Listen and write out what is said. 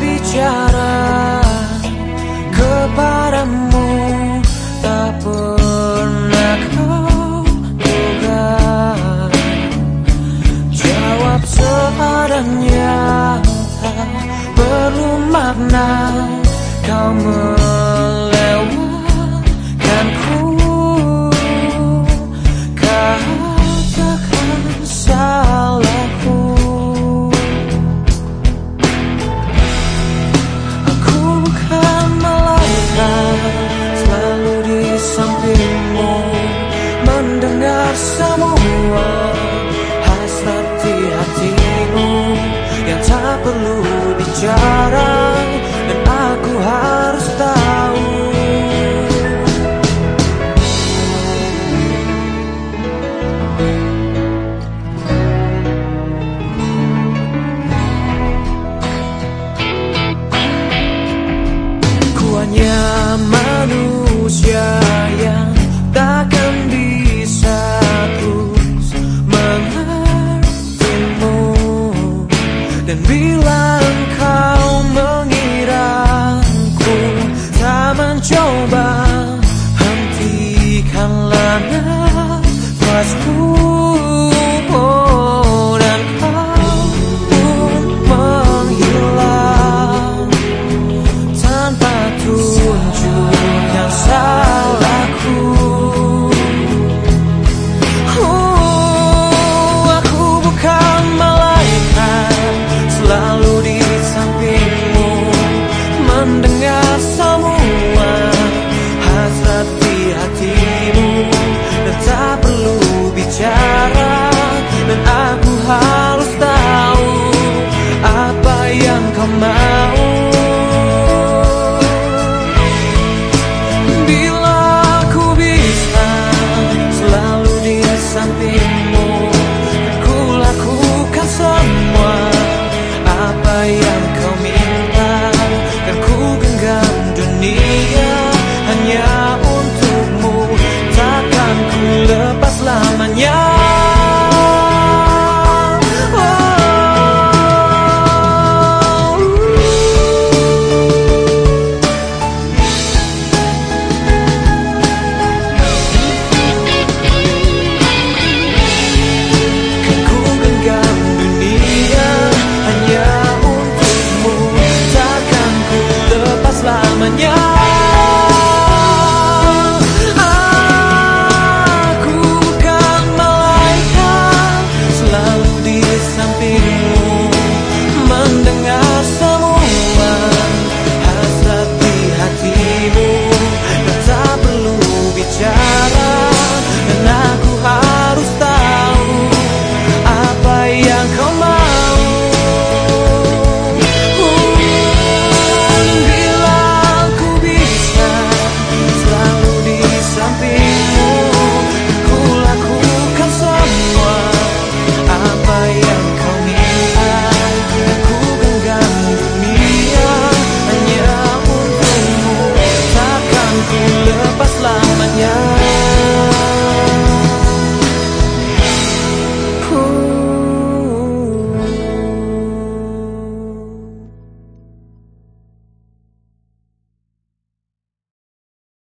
bicara kepadamu tak pernah kau duga jawab seadanya tak perlu makna kau cara